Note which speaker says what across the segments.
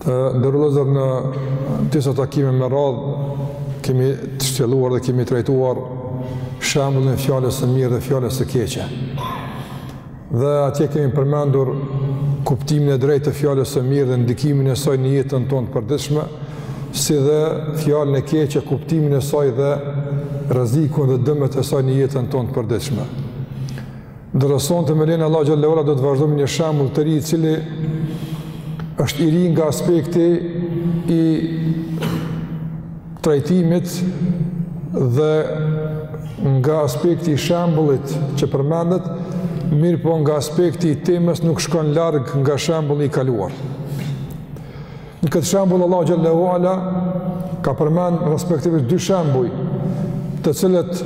Speaker 1: Të nderuar vëllezër në disa takime me radhë, kemi shtjelluar dhe kemi trajtuar shembullin e fjalës së mirë dhe fjalës së keqe. Dhe atje kemi përmendur kuptimin e drejtë të fjalës së mirë dhe ndikimin e saj në jetën tonë të përditshme, si dhe fjalën e keqe kuptimin e saj dhe rrezikun dhe dëmet e saj në jetën tonë të përdishme. Derisa sonte me lejen e Allahut xhelle ue ala do të vazhdojmë me një shembull të ri i cili është i ri nga aspekti i trajtimit dhe nga aspekti i shembullit që përmendet, mirëpo nga aspekti i temës nuk shkon larg nga shembulli i kaluar. Në këtë shembull Allahu xhelle ue ala ka përmend respektivisht dy shembuj, të cilët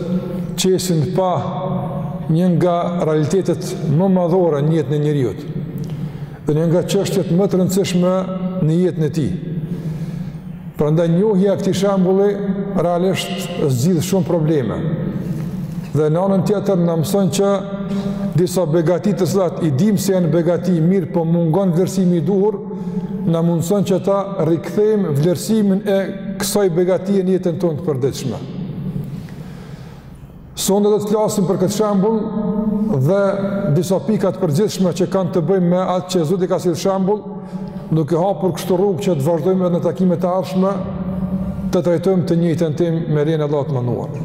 Speaker 1: qesin në pah një nga realitetet më madhore në jetën e njeriut. Dhe një nga çështjet më të rëndësishme në jetën e tij. Prandaj njohja e këtij shembulli realisht zgjidh shumë probleme. Dhe në anën tjetër na mëson që disa begati të cilat i dimë se janë begati mirëpo mungon vlerësimi i duhur, na mundëson që ta rikthejmë vlerësimin e kësaj begatie në jetën tonë të përditshme. Sonte do të flasim për këtë shembull dhe disa pika të përgjithshme që kanë të bëjmë me atë që Zoti e ka sjellë shembull, duke hapur kështu rrugë që të vazhdojmë edhe në takimet e ardhshme të trajtojmë të njëjtën temë me lejen e të Lartmadhëruarit.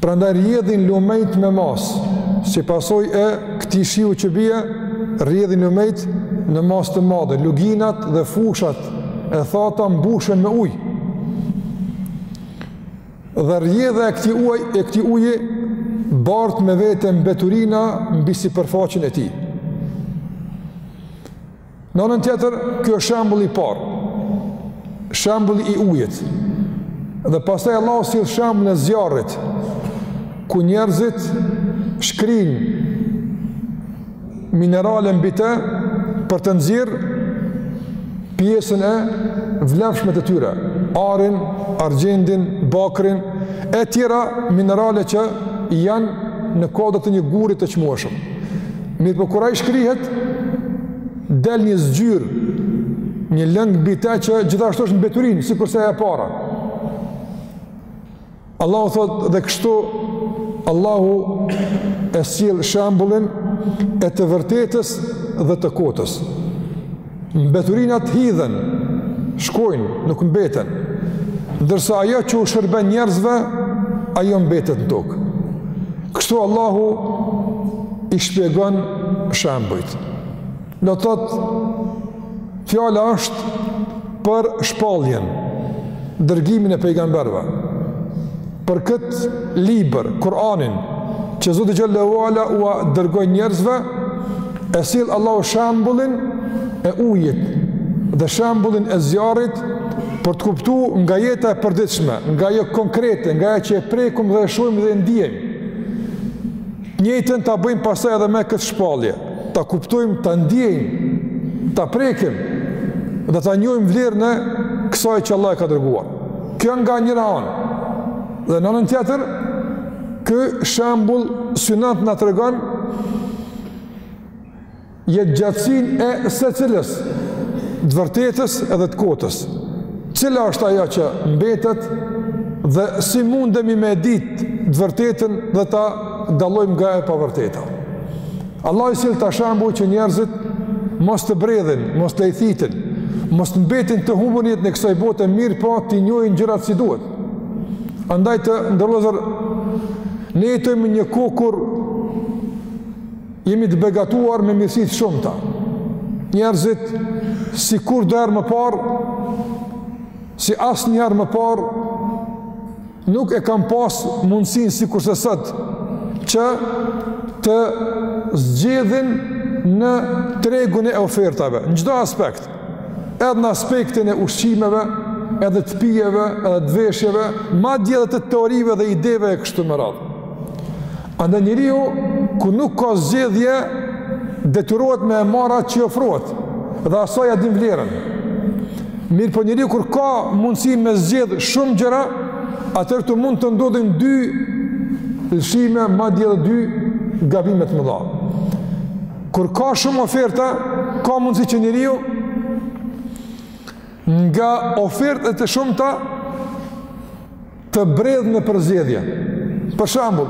Speaker 1: Prandaj rrjedhin lumejt me masë, si pasojë e këtij shiu që bie, rrjedhin lumejt në masë të madhe, luginat dhe fushat e thata mbushen me ujë. Dhe rrjedha e këtij uji, e këtij uji bart me vete mbeturina mbi sipërfaqen e tij. Në anën tjetër, kjo është shembulli i parë, shembulli i ujit, dhe pastaj Allahu sjell shembullin e zjarrit, ku njerëzit shkrijnë minerale mbi te për të nxjerrë pjesën e vlefshme të tyre, arin, argjendin, bakrin, e tjera minerale që janë në kodët e një gurit të çmueshëm. Mirëpo kur ai shkrihet, del një zgjyrë, një lëng mbi të që gjithashtu është mbeturinë, sikurse e para. Allahu thotë dhe kështu, Allahu e sjell shembullin e të vërtetës dhe të kotës. Mbeturinat hidhen, shkojnë, nuk mbeten. Ndërsa ajo që u shërben njerëzve, ajo mbetet në tokë. Kështu Allahu i shpjegon shembujt. Do të thotë, fjala është për shpalljen, dërgimin e pejgamberve. për këtë libër, Kur'anin, që Zoti Xhele ue Ala ua dërgoi njerëzve, e sjell Allahu shembullin e ujit dhe shembullin e zjarrit për të kuptu nga jeta e përditshme, nga ajo konkrete, nga ajo që e prekim dhe e shohim dhe e ndiejmë. Të njëjtën ta bëjmë pastaj edhe me këtë shpallje, ta kuptojmë, ta ndiejmë, ta prekim dhe ta njohim vlerën e kësaj që Allahu e ka dërguar. Kjo nga njëra anë. Dhe në anën tjetër, ky shembull synat na tregon jetëgjatësinë e secilës të vërtetës edhe të kotës. Cila është ajo që mbetet dhe si mundemi me e ditë të vërtetën dhe ta dallojmë nga e pavërteta. Allahu i sjell këta shembuj që njerëzit mos të bredhin, mos të lajthitin, mos të mbetin të humbur në jetën e kësaj bote, mirëpo t'i njohin gjërat si duhet. Andaj të nderuar vëllezër, ne jetojmë në një kohë kur jemi të begatuar me mirësi të shumta. Njerëzit, si kurrë ndonjëherë më parë, si asnjëherë më parë, Nuk e kanë pas mundësinë sikurse sot që të zgjedhin në tregun e ofertave, në çdo aspekt, edhe në aspektin e ushqimeve, edhe të pijeve, edhe të veshjeve, madje edhe të teorive dhe ideve e kështu me radhë. Andaj njeriu kur nuk ka zgjedhje detyrohet me e marr atë që i ofrohet dhe asaj ia din vlerën. Mirëpo njeriu kur ka mundësi me zgjedh shumë gjëra, atëherë këtu mund të ndodhin dy lëshime, madje edhe dy gabime të mëdha. Kur ka shumë oferta, ka mundësi që njeriu Nga ofertat e shumta të bredhë në përzgjedhje. Për shembull,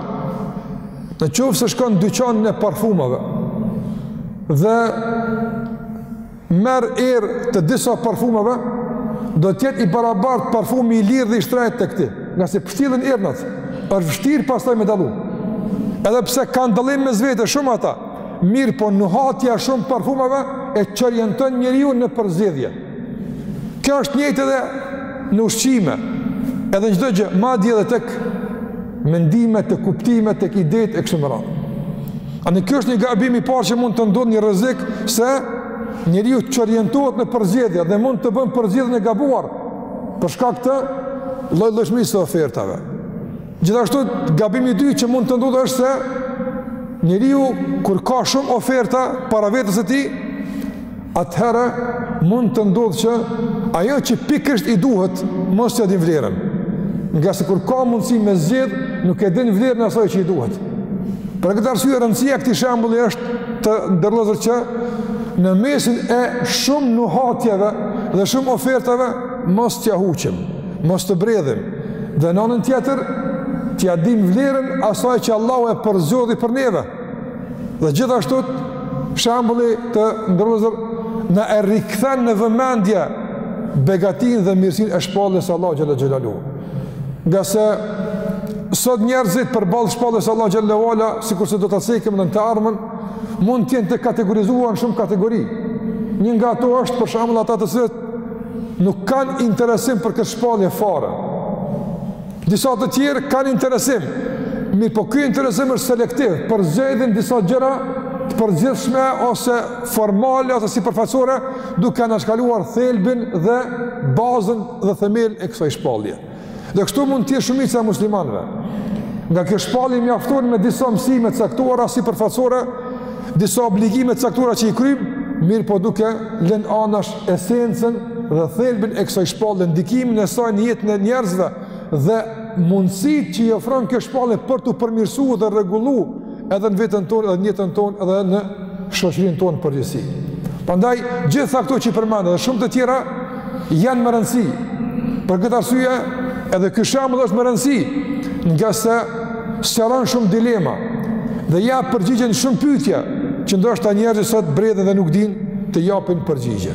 Speaker 1: në qoftë se shkon në dyqanin e parfumave dhe merr erë të disa parfumave, do të jetë i barabartë parfumi i lirë dhe i shtrejtë te ti. Ngase pështillen erërat, është vështirë pastaj me dallu. Edhe pse kanë dallim mes vete, shumë ata, Mirëpo nuhatja e shumë parfumeve e çorienton njeriun në përzgjedhje. Kjo është njëjtë edhe në ushqime, edhe në çdo gjë, madje edhe tek mendime, tek kuptime, tek idetë e kështu me radhë. A në kjo është një gabim i parë që mund të ndodhë një rrezik se njeriu çorientohet në përzgjedhje dhe mund të bën përzgjedhjen e gabuar për shkak të llojllojshmërisë së ofertave. Gjithashtu gabimi i dytë që mund të ndodhë është se njeriu kur ka shumë oferta para vetes së tij, atëherë mund të ndodhë që ajo që pikërisht i duhet mos t'ia din vlerën. Ngase kur ka mundësi me zgjedh, nuk e din vlerën e asaj që i duhet. Për këtë arsye rëndësia e këtij shembulli është të nderuar që në mesin e shumë nuhatjeve dhe shumë ofertave mos t'ia huqim. Mos të bredhim dhe në anën tjetër t'ia dimë vlerën asaj që Allahu e përzgjodhi për neve. Dhe gjithashtu shembulli të nderuar na e rikthen në vëmendje begatinë dhe mirësinë e shpalljes së Allahu xhel-le xhelaluhu. Ngase sot njerëzit përballë shpalljes së Allahu xhel-le ue ala, sikurse do ta cekim në të ardhmen, mund të jenë të kategorizuar në shumë kategori. Një nga ato është për shembull ata të cilët nuk kanë interesim për këtë shpallje fare. Disa të tjerë kanë interesim, mirëpo ky interesim është selektiv, përzgjedhin disa gjëra të përgjithshme ose formale ose sipërfaqësore, duke anashkaluar thelbin dhe bazën dhe themelin e kësaj shpallje. Dhe kështu mund të jenë shumica e muslimanëve. Nga kjo shpallje mjaftohen me disa mësime të caktuara sipërfaqësore, disa obligime të caktuara që i kryjmë, mirëpo duke lënë anash esencën dhe thelbin e kësaj shpallje, ndikimin e saj në jetën e njerëzve dhe mundësitë që i ofron kjo shpallje për të përmirësuar dhe rregulluar edhe në veten tonë, edhe në jetën tonë, edhe në shoqërinë tonë në përgjithësi. Prandaj gjitha këto që i përmenda dhe shumë të tjera janë me rëndësi. Për këtë arsye edhe ky shembull është me rëndësi, ngase sqaron shumë dilema dhe jep përgjigje në shumë pyetje që ndoshta njerëzit sot bredhin dhe nuk dinë të japin përgjigje.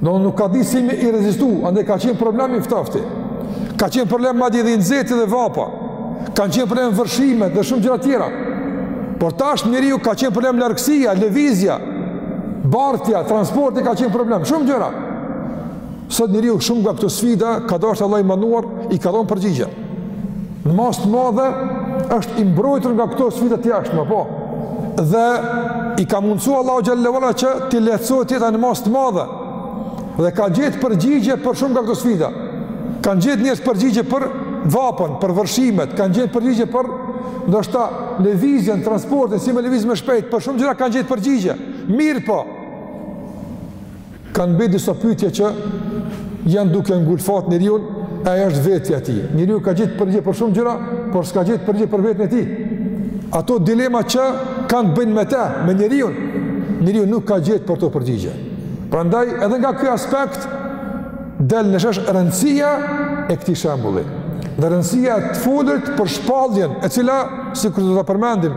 Speaker 1: Do nuk ka di si me i rezistu, andaj ka qenë problem i ftofti. Ka qenë problem madje edhe i nxehti dhe vapa. Ka qenë problem vërshimet dhe shumë gjëra tjera. Por tash njeriu ka qenë problem largësia, lëvizja, bartja, transporti ka qenë problem, shumë gjëra. Sot njeriu shumë nga këto sfida, ka dasht Allahu i madhëruar, i ka dhon përgjigje. në masë të madhe është i mbrojtur nga këto sfida të jashtme, po. Dhe i ka mundësu Allahu xhelle ue ala që t'i lehtësohet jeta në masë të madhe. Dhe kanë gjetë përgjigje për shumë nga këto sfida. Kanë gjetë njerëzit përgjigje për vapën, për vërshimet, kanë gjetë përgjigje për ndoshta lëvizjen, transportin, si me lëviz më shpejt, për shumë gjëra kanë gjetë përgjigje. Mirëpo, Kanë mbetë disa pyetje që janë duke ngulfat njeriun, e ajo është vetja e tij. Njeriu ka gjetë përgjigje për shumë gjëra, por s'ka gjetë përgjigje për veten e tij. Ato dilema që kanë të bëjnë me të, me njeriu, njeriu nuk ka gjetë për to përgjigje. Prandaj edhe nga ky aspekt del në shesh rëndësia e këtij shembulli. Dhe rëndësia e të folurit për shpalljen, e cila sikur do ta përmendim,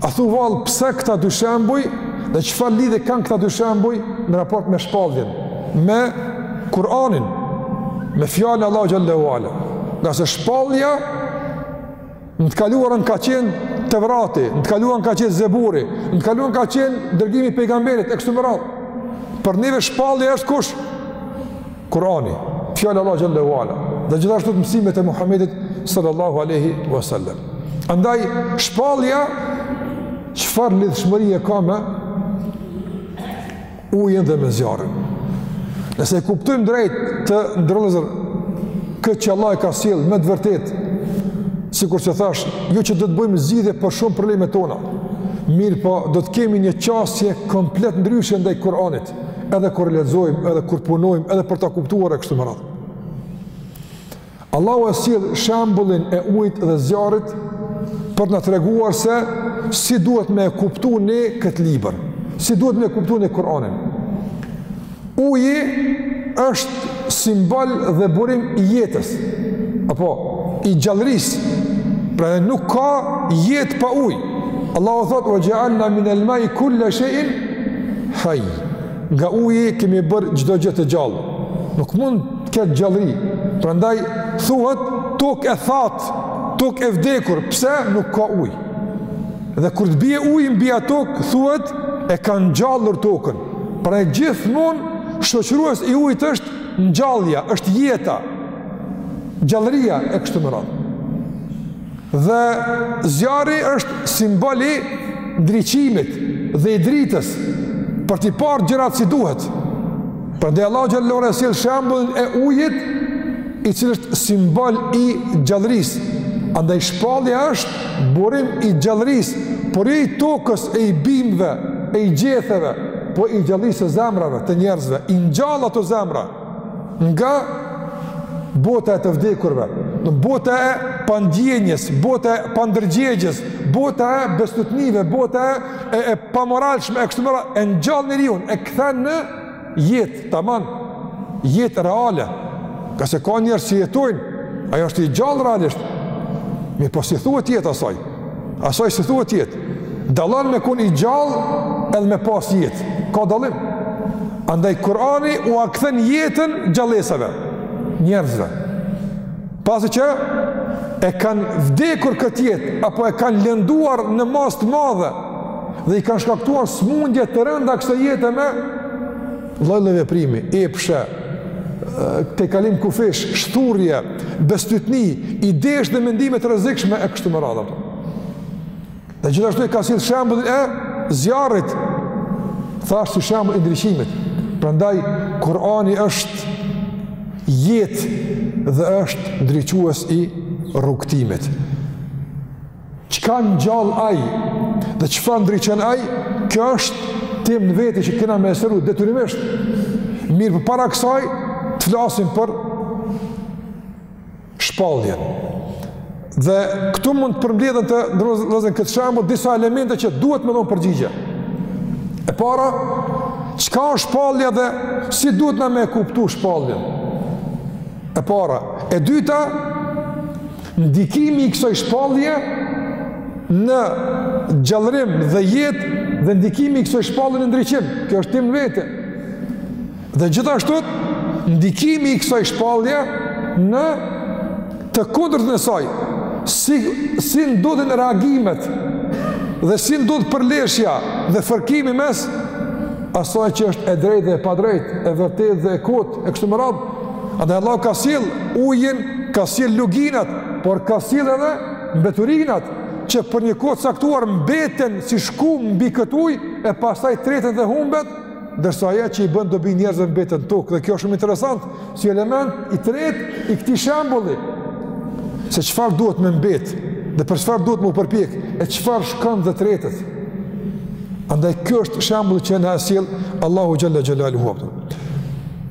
Speaker 1: A thu vallë pse këta dy shembuj dhe çfarë lidhje kanë këta dy shembuj në raport me shpalljen me Kur'anin, me fjalën e Allahu xhelle ue ala. Ngase shpallja në të kaluarën ka qenë Tevrati, në të kaluarën ka qenë Zeburi, në të kaluarën ka qenë dërgimi i pejgamberit, e kështu me radhë. Për neve shpallja është kush? Kurani, fjala e Allahut xhelle ue ala, dhe gjithashtu mësimet e Muhamedit sallallahu alaihi wasallam. Andaj shpallja çfarë lidhshmërie ka me ujin dhe me zjarrin. Nëse e kuptojmë drejt të nderuar vëllezër këtë që Allah e ka sjellë me të vërtetë, sikurse thashë, jo që do të bëjmë zgjidhje për shumë probleme tona, mirëpo do të kemi një qasje komplet ndryshe ndaj Kur'anit. edhe kur lexojmë, edhe kur punojmë, edhe për ta kuptuar e kështu me radhë. Allahu e sjell shembullin e ujit dhe zjarrit për të na treguar se si duhet me kuptu ne këtë libër, si duhet me kuptu ne Kur'anin. Uji është simbol dhe burim i jetës apo i gjallërisë. Pra nuk ka jetë pa ujë. Allahu thotë wa ja'alna min al-ma'i kulla shay'in hayy. Nga uji kemi bërë çdo gjë të gjallë. Nuk mund të ketë gjallëri. Prandaj thuhet tokë e thatë, tokë e vdekur, pse nuk ka ujë? Dhe kur të bie uji mbi atë tokë, thuhet e ka ngjallur tokën. Prandaj gjithmonë shoqërues i ujit është ngjallja, është jeta. Gjallëria e kështu me radhë. Dhe zjarri është simbol i ndriçimit dhe i dritës për t'i parë gjërat si duhet. Prandaj Allahu xhelle ue ala e sjell shembullin e ujit, i cili është simbol i gjallërisë. Andaj shpallja është burim i gjallërisë, por jo i tokës e i bimëve, e i gjetheve, po i gjallërisë së zemrave të njerëzve, i ngjall ato zemra. nga bota e të vdekurve, bota e pandjenjes, bota e pandërgjegjes, bota e bestytnive, bota e, e pamoralshme, e kështu me radhë, e ngjall njeriun, e kthen në jetë, taman, jetë reale, ngase ka njerëz që jetojnë, ajo është i gjallë realisht, mirëpo s'i thuhet jetë asaj, Asaj së thua tjetë, dalon me kun i gjallë edhe me pas jetë. Ka dallim. Andaj, Kurani ua kthen jetën gjallesave, njerëzve. Pasi që e kanë vdekur këtë jetë, apo e kanë lënduar në masë të madhe, dhe i kanë shkaktuar smundje të rënda kësaj jete me, Lloj-lloj veprimi, epshe, tejkalim kufijsh, shthurrje, bestytni, idesh dhe mendime të rrezikshme e kështu me radhë. Dhe gjithashtu e ka sjellë shembullin e zjarrit. Thashë, si shembull i ndriçimit. Prandaj Kurani është jetë dhe është ndriçues i rrugëtimit. Çka ngjall ai dhe çfarë ndriçon ai, kjo është temë në veti që kena me e sqaru, detyrimisht. Mirëpo para kësaj, të flasim për shpalljen. Dhe këtu mund të përmbledhen te analizojmë këtë shembull, disa elemente që duhet me dhon përgjigje. E para, çka është shpallja dhe si duhet na me kuptu shpalljen? E para, e dyta, Ndikimi i kësoj shpallje në gjallërim dhe jetë dhe ndikimi i kësoj shpallje në ndriçim, kjo është temë në vete. Dhe gjithashtu, ndikimi i kësoj shpallje në të kundërtën e saj, si, si ndodhin reagimet dhe si ndodh përleshja dhe fërkimi mes asaj që është e drejtë dhe e padrejtë, e vërtetë dhe e kotë, e kështu me radhë, Andaj Allahu ka sjell ujin, ka sjell luginat, por ka sjell edhe mbeturinat që për një kohë t'caktuar mbeten si shkumë mbi këtë ujë e pastaj tretet dhe humbet, ndërsa ajo që i bën dobi njerëzve mbetet në tokë. Dhe kjo është shumë interesant si element i tretë i këtij shembulli se çfarë duhet me mbet dhe për çfarë duhet me u përpjek e çfarë shkon dhe tretet. Andaj ky është shembulli që na sjell Allahu xhalla xhelaluhu.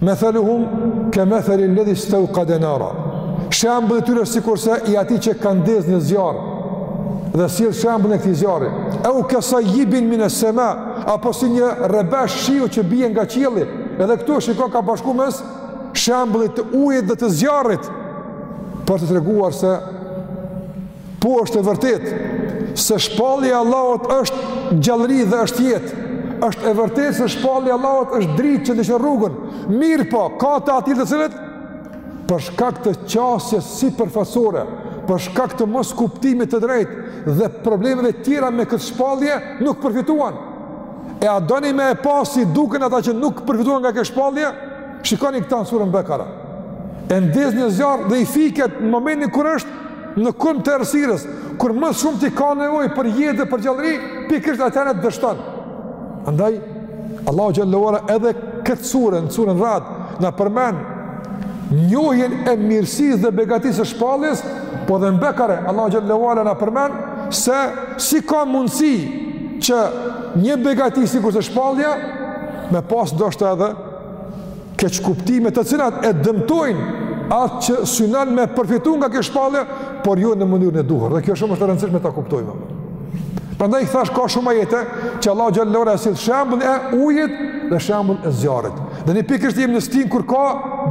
Speaker 1: Metheluhum ke metheli ledhi stevkade nara. Shembulli i tyre sikurse i atij që ka ndez një zjarr dhe sjell shembullin e këtij zjarri. Eu ke sajibin mine sema, apo si një rrebesh shiu që bie nga qielli, edhe këtu shiko ka bashku mes shembullit të ujit dhe të zjarrit, për të treguar se Po është e vërtetë se shpallja e Allahut është gjallëri dhe është jetë. Është e vërtetë se shpallja e Allahut është dritë që ndriçon rrugën. Mirëpo, ka të atillë të cilët për shkak të qasjes sipërfaqësore, për shkak të moskuptimit të drejtë dhe problemeve të tjera me këtë shpallje nuk përfitojnë. E a doni me e pa si duken ata që nuk përfitojnë nga kjo shpallje? Shikoni këta në suren Bekare. E ndez një zjarr dhe i fiket në momentin kur është në kulm të errësirës, kur më shumë ti ka nevojë për jetë dhe për gjallëri, pikërisht atëherë dështon. Andaj, Allahu xhelle ue ala edhe këtë suren, suren Rad, na përmend njohjen e mirësisë dhe begatisë së shpalljes, po edhe në Bekare, Allahu xhelle ue ala na përmend se si ka mundësi që një begati sikurse shpallja, me pas ndoshta edhe keqkuptime të cilat e dëmtojnë atë që synon me përfitu nga kjo shpallje, por jo në mënyrën e duhur. Dhe kjo shumë është e rëndësishme ta kuptojmë. Prandaj thashë ka shumë ajete që Allahu xhelle ue ala e sjell shembullin e ujit dhe shembullin e zjarrit. Dhe ne pikërisht jemi në stinë kur ka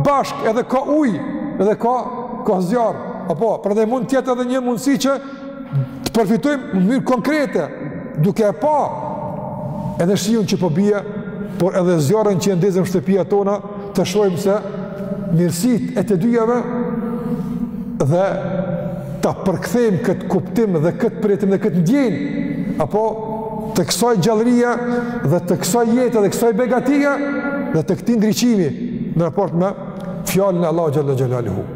Speaker 1: bashkë edhe ka ujë, edhe ka ka zjarr. Apo, prandaj mund të jetë edhe një mundësi që të përfitojmë në mënyrë konkrete, duke e pa edhe shiun që po bie, por edhe zjarrin që e ndezim n'shtëpitë tona, të shohim se mirësitë e të dyjave dhe ta përkthejmë këtë kuptim dhe këtë përjetim dhe këtë ndjenjë apo të kësaj gjallërie dhe të kësaj jete dhe kësaj begatie dhe të këtij ndriçimi në raport me fjalën e Allahut xhelle xhelaluhu.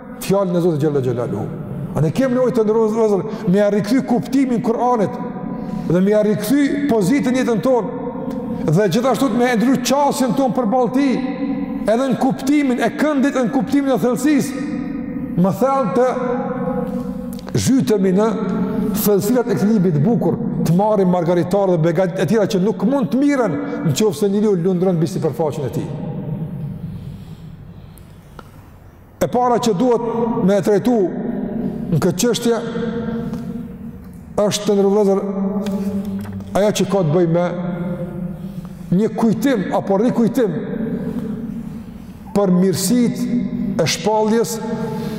Speaker 1: Fjalën e Zotit xhelle xhelaluhu. Ne kemi nevojë, të nderuar vëllezër, me ia rikthy kuptimin Kur'anit, dhe me ia rikthy pozitën n'jetën tonë, dhe gjithashtu me e ndrru qasjen tonë përballë tij, edhe në kuptimin e këndit edhe në kuptimin e thellësisë, më thellë të zhytemi në thellësirat e këtij libri të bukur, të marrim margaritarë dhe begatitë e tjera që nuk mund të merren në qoftë se njeriu lundron mbi sipërfaqen e tij. E para që duhet me e trajtu në këtë çështje, është të nderuar vëllezër ajo që ka të bëjë me një kujtim apo rikujtim për mirësitë e shpalljes,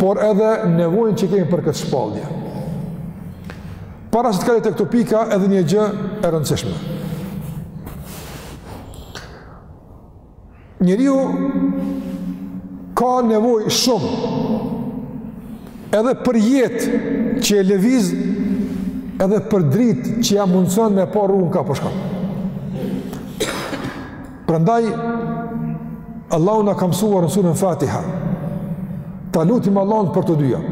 Speaker 1: por edhe nevojën që kemi për këtë shpallje. Para se të kaloj te këto pika edhe një gjë e rëndësishme. njeriu ka nevojë shumë edhe për jetë që e lëviz edhe për dritë që ja mundëson me pa rrugën ka po shkon. Prandaj, Allahu na ka mësuar në surën Fatiha, ta lutim Allahun për të dyja.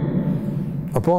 Speaker 1: Apo?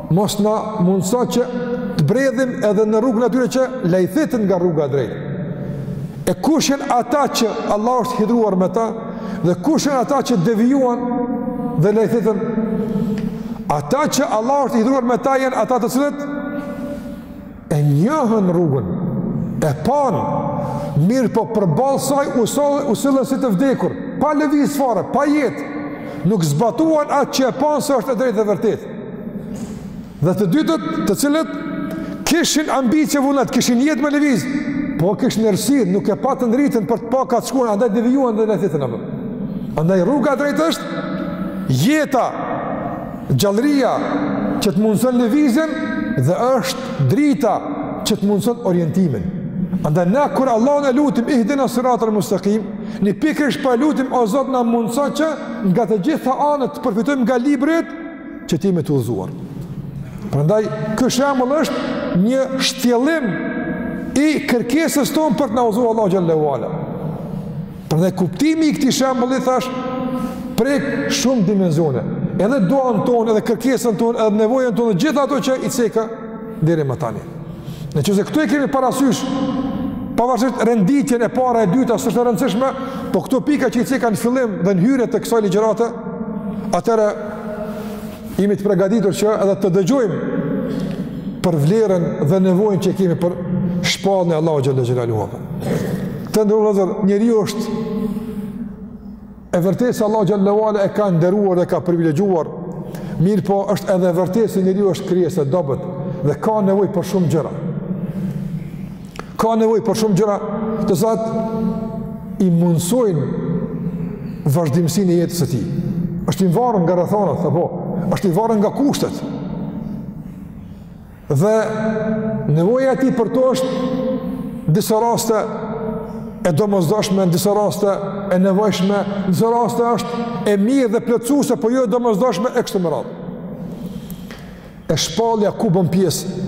Speaker 1: Mos na mundëso që të bredhim edhe në rrugën atyre që lajthitën nga rruga e drejtë. E kush janë ata që Allah është hidhëruar me ta dhe kush janë ata që devijuan dhe lajthitën. Ata që Allah është hidhëruar me ta janë ata të cilët E njohën rrugën, e panë, mirëpo përballë saj u sollën si të vdekur, pa lëvizë fare, pa jetë, nuk zbatuan atë që e panë se është e drejtë dhe e vërtetë. Dhe të dytët, të cilët, kishin ambicje vullnet, kishin jetë me lëvizë, po kishin errësirë, nuk e patën dritën për të pa ka të shkojnë, andaj devijuan dhe lajthitën, andaj rruga e drejtë është, jeta, Gjallëria që të mundëson lëvizjen dhe është drita që të mundëson orientimin. Andaj ne kur Allahun e lutim ihdina siratal mustaqim, ne pikërisht po lutim o Zot na mundëso që nga të gjitha anët të përfitojmë nga libri yt që të jemi të udhëzuar. Prandaj ky shembull është një shtjellim i kërkesës tonë për të na udhëzuar Allahu xhel-le ue ala. Prandaj kuptimi i këtij shembulli thashë prek shumë dimensione. Edhe duan tonë, edhe kërkesën tonë, edhe nevojën tonë, gjithë ato që i ceka deri më tani. Në qoftë se këto e kemi parasysh pavarësisht renditjen e para e dyta s'është e rëndësishme, po këto pika që i ceka në fillim dhe në hyrje të kësaj ligjërate, atëherë Jemi të pregaditur që edhe të dëgjojmë për vlerën dhe nevojën që kemi për shpalljen e Allahut xhel-le xhelaluhu. Të nderuar njeriu është e vërtetë se Allahu xhel-le ue ala e ka nderuar dhe e ka privilegjuar. Mirëpo është edhe e vërtetë se njeriu është krijesë e dobët dhe ka nevojë për shumë gjëra. ka nevojë për shumë gjëra të cilat i mundësojnë vazhdimësinë e jetës së tij. është i varur nga rrethanat, apo, është i varur nga kushtet. Dhe nevoja e tij për to është disa raste e domosdoshme, disa raste e nevojshme, disa raste është e mirë dhe plotësuese po jo e domosdoshme e kështu me radhë. E shpallja ku bën pjesë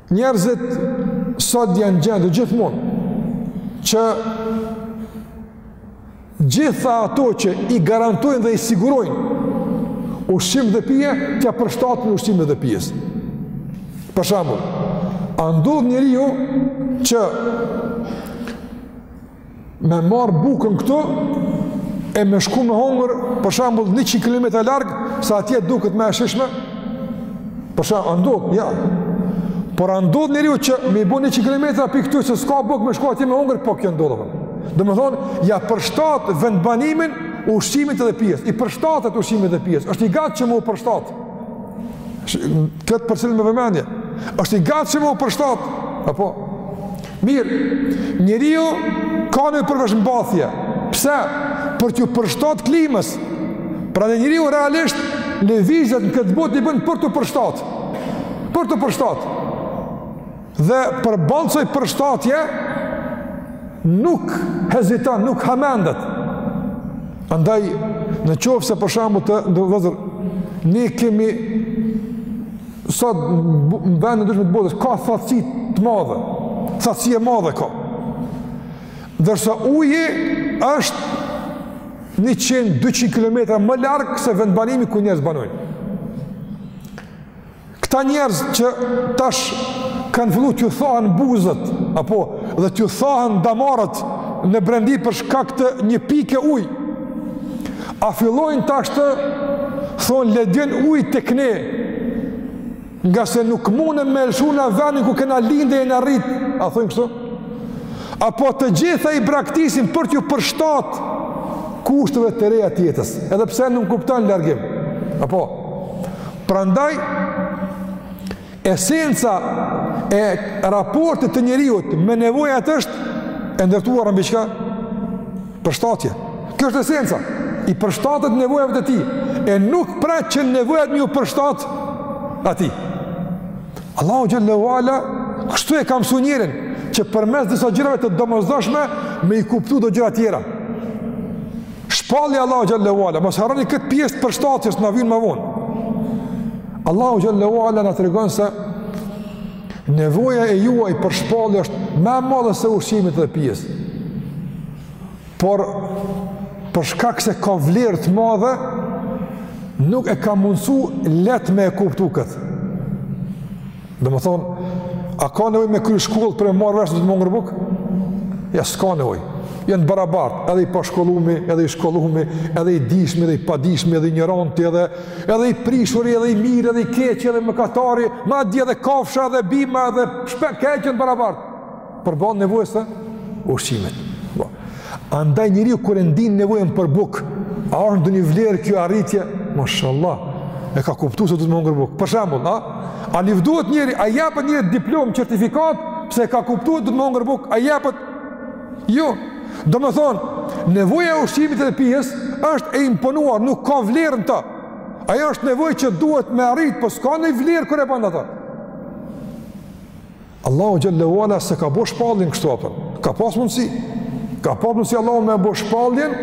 Speaker 1: Njerëzit sot janë gjendur gjithmonë që gjitha ato që i garantojnë dhe i sigurojnë ushqim dhe pije, t'ia përshtatin ushqimit dhe pijes. Për shambull, a ndodh njeriu që me marrë bukën këtu, e me shku me hongër, për shambull, 100 km larg, se atje duket më e shijshme, për shambull, a ndodh, jo, por a ndodh njeriu që me i bo 100 km pi këtu, se s'ka bukë me shku atje me hongër, po kjo ndodh, domethënë, ia përshtat vendbanimin ushqimit dhe pijes, i përshtatet ushqimit dhe pijes, është i gatshëm që m'u përshtat, këtë përcille me vëmendje, është i gatshëm që m'u përshtat, apo, Mirë, njeriu ka nevojë për veshmbathje. Pse? Për t'iu përshtat klimës. Prandaj njeriu realisht lëvizjet në këtë botë i bën për t'u përshtat. Për t'u përshtat. Dhe përballë kësaj përshtatje nuk heziton, nuk hamendet. Andaj në qoftë se për shembull të nderuar vëllezër ne kemi Sot në vende të ndryshme të botës, ka thatësi të madhe, thatësi e madhe ka. Ndërsa uji është 100-200 km më larg se vendbanimi ku njerëz banojnë. Këta njerëz që tash kanë fillu t'iu thahen buzët, apo dhe t'iu thahen damarët në brendi për shkak të një pike ujë, A fillojnë tash të thonë le të vjen ujë tek ne? Ngase nuk mundem me lëshu na vendin ku kena lind e jena rrit, a thonë kështu? Apo të gjitha i braktisin për t'iu përshtat kushteve të reja të jetës, edhe pse nuk kuptan largim. Apo, prandaj, Esenca e raportit të njeriut me nevojat është e ndërtuar mbi çka? Përshtatje. Kjo është esenca, i përshtatet nevojave të tij, e nuk pret që nevojat me iu përshtat atij. Allahu xhalla ue ala, kështu e ka mësu njerin, që përmes disa gjërave të domosdoshme, me i kuptu do gjëra tjera. Shpallja. Allahu xhalla ue ala, mos harroni këtë pjesë të përshtatjes na vyn ma vonë. Allahu xhalla ue ala na tregon se nevoja e juaj për shpallje është ma e madhe se ushqimit dhe pijes. Por për shkak se ka vlerë të madhe, nuk e ka mundësu lehtë me e kuptu këtë. Domethonë, a ka nevoj me kry shkollë për me marrë vesh duhet me hongër bukë? Ja, s'ka nevoj. Janë barabartë, edhe i pashkollumi, edhe i shkollumi, edhe i dishmi, edhe i padishmi, edhe injoranti, edhe, edhe i prishuri, edhe i miri, edhe i keqi, edhe mëkatari, madje edhe kafsha, edhe bima, edhe shpe, krejt janë barabartë. Përballë nevojës së ushqimit. Po. Andaj njeriu kur e ndin nevojën për bukë, a është ndonjë vlerë kjo arritje? Mashallah. E ka kuptuar se duhet me hongër bukë. Për shembull, a? A lëvdohet njeri, a japet njeriut diplomë, certifikatë, pse e ka kuptu duhet me hongër bukë? A japet? Jo. Domethonë, nevoja e ushqimit dhe pijës është e imponuar, nuk ka vlerë në to. Ajo është nevojë që duhet me arrit, po s'ka ndonjë vlerë kur e ban ato. Allahu xhelle ue ala s'e ka bo shpalljen kështu apo. Ka pas mundsi. Ka pas mundsi Allahu me bo shpalljen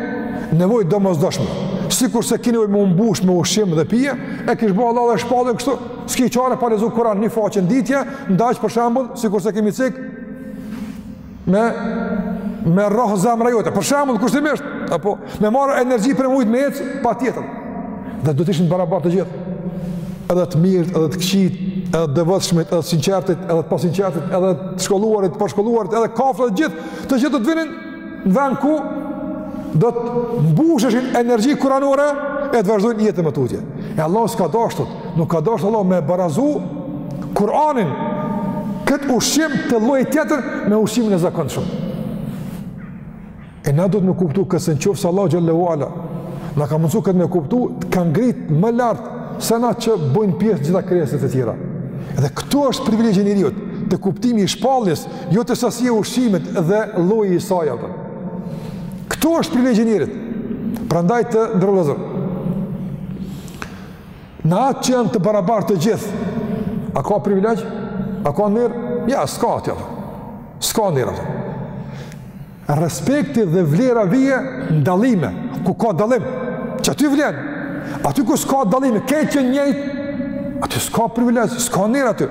Speaker 1: nevojë domosdoshme. Sikurse ki nevojë me u mbush me ushqim dhe pije, e kish bo Allahu edhe shpalljen kështu. S'ki çare pa lexu Kur'an një faqe në ditë, ndaj për shembull, sikurse kemi cik me me rroh zemra jote. Për shembull, kushtimisht, apo me marrë energji për me mujt me ec patjetër. Dhe do të ishin barabart të gjithë. Edhe të mirët, edhe të këqijtë, edhe të devotshmit, edhe të sinqertit, edhe të pasinqertit, edhe të shkolluarit, të pashkolluarit, edhe kafshët të gjithë, të gjithë do të vinin në vend ku do të mbusheshin energji kuranore e të vazhdojnë jetën më tutje. E Allah s'ka dashtë, Nuk ka dashtë Allah me barazu Kur'anin këtë ushqim të llojit tjetër me ushqimin e zakonshëm. E na duhet me kuptu këtë se në qoftë se Allah xhelle ue ala na ka mundësu këtë me kuptu të ka ngritë më lartë se n'atë që bojnë pjesë gjitha krijesat e tjera. Dhe këtu është privilegji i njeriut te kuptimi i shpalljes, jo te sasia e ushqimit dhe lloji i saj. Dhe. Këtu është privilegji i njeriut. Prandaj të nderuar vëllezër. Në atë që janë të barabartë të gjithë, a ka privilegj? A ka nder? Ja, s'ka aty, s'ka nder aty. Respekti dhe vlera vije në dallime, ku ka dallim, qaty vlen, aty ku s'ka dallime, krejt e njëjtë, aty s'ka privilegj, s'ka nder aty.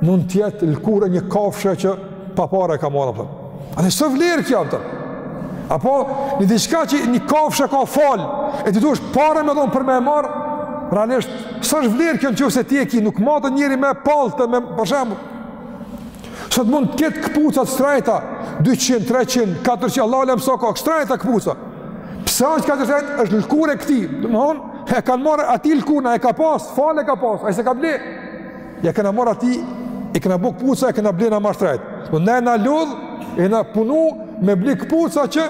Speaker 1: mund të jetë lëkurë e një kafshe që pa pare e ka marrë apo. A edhe s'o vlerë kjo apo? Apo një diçka që një kafshë e ka falë, e ti duhesh pare me dhon për me e marrë, realisht s'është vlerë kjo nëse ti e ke nuk matë njeri me pallto për shembull. Sot mund të ketë këpuca të shtrejta 200, 300, 400, Allah alem sa ka shtrejta këpuca. Pse është shtrejtë është lëkurë e këtij, domethonë, e kanë marrë atij lëkurën, e ka pas, falë e ka pas, ai s'e ka ble. Ia kena marrë atij, e kena bo këpuca, e kena ble na ma shtrejt. Po ne na lodh, e na punu me ble këpuca që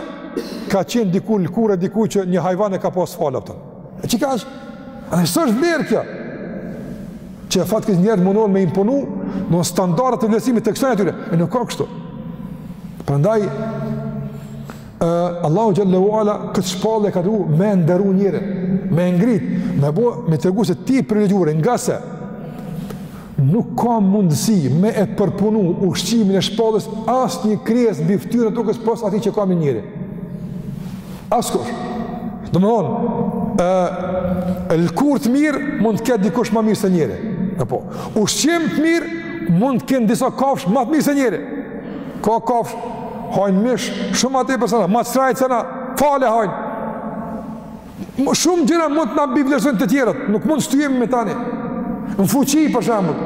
Speaker 1: ka qenë diku lëkurë, diku që një hajvan e ka pas falë, a kupton. E çka është, a nuk është vlerë kjo? Që në fakt këta njerëz mundohen me imponu do standarde të vlerësimit të kësaj natyre. E nuk ka kështu. Prandaj, Uh, Allahu Xhel-le ue Ala këtë shpallë e ka du me ndëru njërin, me ngrit, me bo, me i tregu se ti i privilegjuari, ngase nuk ka mundësi me e përpunu ushqimin e shpalljes asnjë krijesë mbi fytyrën e tokës pos atij që ka emrin njeri. Askush. Domethënë, e, lëkurë të mirë mund të ketë dikush ma mirë se njeri. Apo, ushqim të mirë mund të kenë disa kafshë ma të mirë se njeri. Ka kafshë, hajnë mish, shumë ma tepër se na, ma shtrejtë se na, falë hajnë. Shumë gjëra mund të na mbivlerësojnë të tjerët, nuk mund të shtyhemi me ta. Në fuqi, për shembull.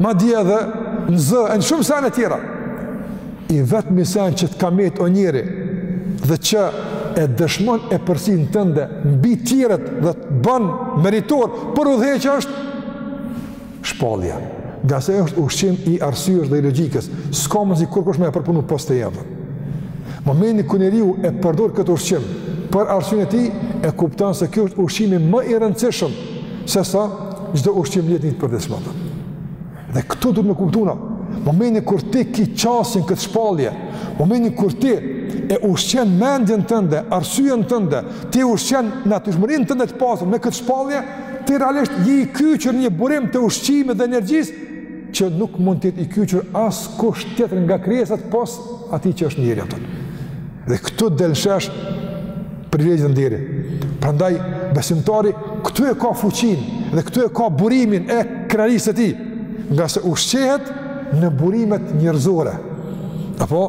Speaker 1: Madje edhe, në zë, e në shumë sene tjera. I vetmi send që të ka met o njeri, dhe që e dëshmon epërsinë tënde, mbi tjerët dhe të bën meritor, për udhëheqje është, Shpallja. Ngase është ushqim i arsyes dhe i logjikës, s'ka mundësi kurrkush me e përpunu pos teje atë. Momentin kur njeriu e përdor këtë ushqim për arsyen e tij, e kupton se kjo është ushqimi më i rëndësishëm se sa çdo ushqim i jetës të përditshme. Dhe këtu duhet me kuptu na, momentin kur ti ki qasje në këtë shpallje, momentin kur ti e ushqen mendjen tënde, arsyen tënde, ti ushqen natyrshmërinë tënde të pastër me këtë shpallje, ti realisht je i kyçur në një burim të ushqimit dhe energjisë që nuk mund të jetë i kyçur askush tjetër nga krijesat pos atij që është njeri, a kupton. Dhe këtu del në shesh privilegji e nderi. Prandaj besimtari këtu e ka fuqinë dhe këtu e ka burimin e krenarisë së tij, ngase ushqehet në burimet njerëzore. Apo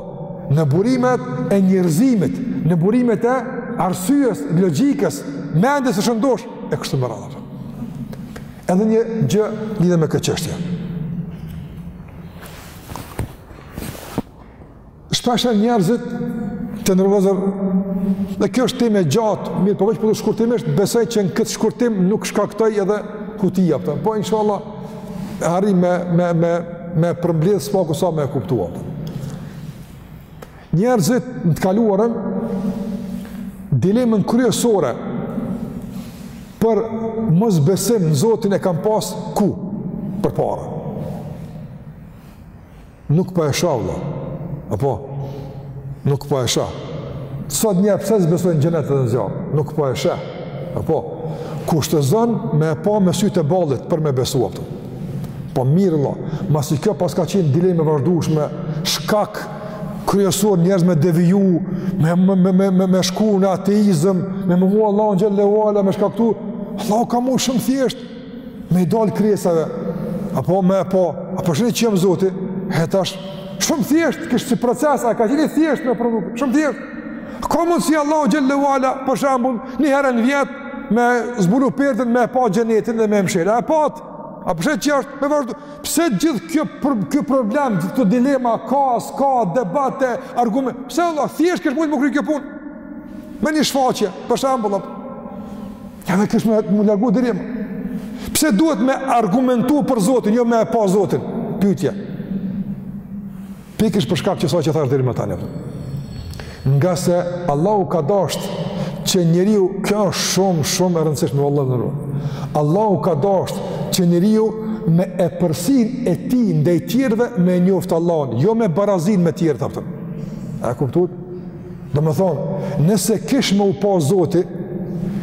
Speaker 1: në burimet e njerëzimit, në burimet e arsyes, logjikës, mendjes së shëndoshë. e kështu me radhë. Edhe një gjë lidhur me këtë çështje. Shpeshherë njerëzit të nërëvezër, dhe kjo është temë e gjatë, mirëpo veç po për po të shkurtimisht, besoj që në këtë shkurtim nuk shkaktoj edhe huti, a kupton. Po inshallah, arrij me, me, me, me përmbledhë së paku sa me e kuptu. Njerëzit në të kaluarën dilemën kryesore për mos besim në Zotin e kanë pas ku përpara. Nuk po e shoh vlla, apo nuk po e shoh. Sot një pjesë s'besojnë xhenet edhe në zjarr, nuk po e shoh, apo kushtëzon me e pa me sytë e ballit për me besu a kupton. Po mirë, vlla, masi kjo paska qenë dilemë e vazhdushme, shkak kryesor njerëz me deviju, me, me, me, me, me, me shku në ateizëm, me mohu Allahun xhelle ve ala, me shkaktu, Allahu ka mund shumë thjesht, me i dalë krijesave, apo me e pa, a po sheh që jam zoti, e tash, shumë thjesht, kish si proces, a ka qeni thjesht me provu, shumë thjesht, ka mundësi Allahu xhelle ve ala, për shembull, një herë në vjet, me zbulu perden, me e pa xhenetin dhe me e mshel, a e patë, a po sheh që është, me vazhdu, Pse gjithë kjo ky problem, gjithë këto dilema ka, s'ka debate, argumente. Pse vlla thjesht kish mund me u kry kjo punë? Me një shfaqje, për shembull. Ja edhe kish me u largu dilema. Pse duhet me argumentu për Zotin, jo me pa Zotin? Pyetje. Pikërisht për shkak të asaj që thashë deri më tani. Ngase Allahu ka dasht që njeriu kjo është shumë shumë e rëndësishme vëlla i nderuar. Allahu ka dasht që njeriu me epërsinë e tij ndaj tjerëve me njoftë Allahun, jo me barazinë me tjerët, a kupton. A kuptuat? Domethënë, nëse kish me u pa zoti,